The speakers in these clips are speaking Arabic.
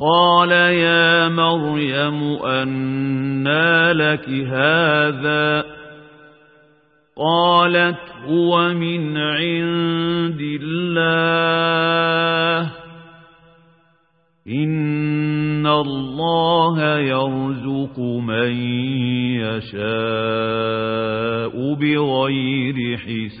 قال يا مريم أنى لك هذا؟ قالت هو من عند الله. إن الله يرزق من يشاء بغير حساب.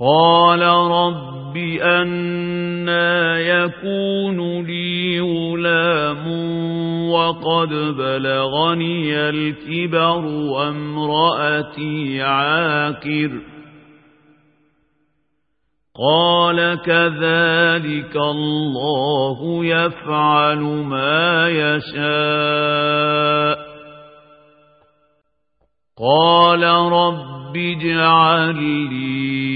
قال رب أنا يكون لي غلام وقد بلغني الكبر وامرأتي عاكر قال كذلك الله يفعل ما يشاء. قال رب اجعل لي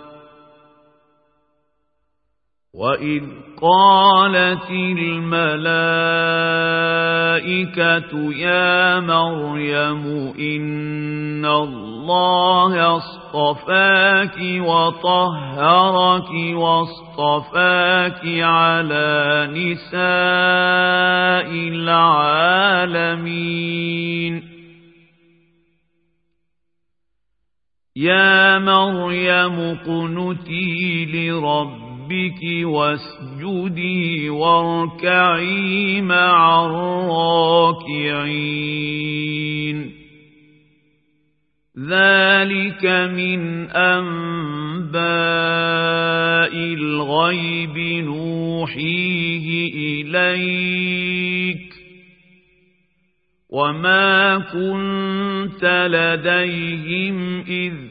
وإذ قالت الملائكة يا مريم إن الله اصطفاك وطهرك واصطفاك على نساء العالمين يا مريم قنتي لربك ربك واسجدي واركعي مع الراكعين. ذلك من أنباء الغيب نوحيه إليك. وما كنت لديهم إذ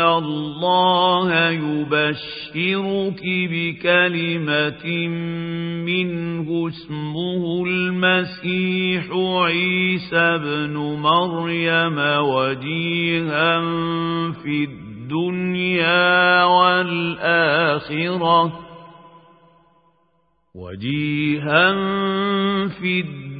الله يبشرك بكلمة منه اسمه المسيح عيسى بن مريم وجيها في الدنيا والآخرة وجيها في الدنيا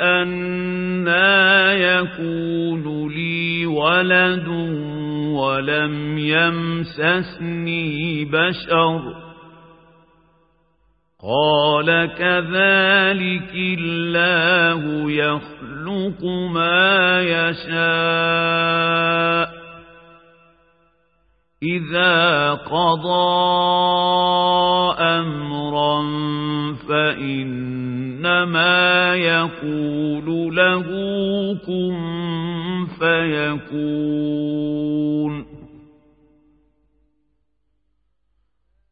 أنا يكون لي ولد ولم يمسسني بشر. قال كذلك الله يخلق ما يشاء. إذا قضى أمرا فإنما يقول له كن فيكون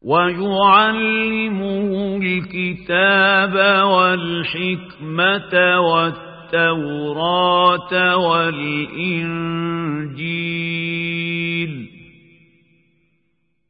ويعلمه الكتاب والحكمة والتوراة والإنجيل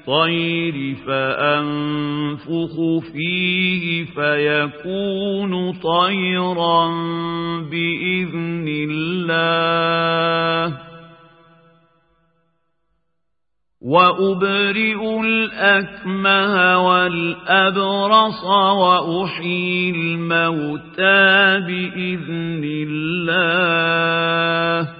الطير فأنفخ فيه فيكون طيرا بإذن الله. وأبرئ الأكمه والأبرص وأحيي الموتى بإذن الله.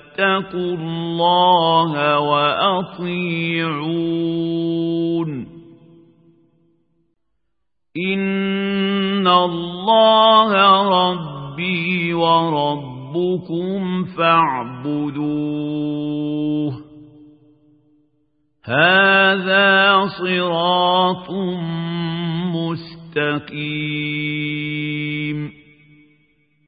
فاتقوا الله وأطيعون. إن الله ربي وربكم فاعبدوه. هذا صراط مستقيم.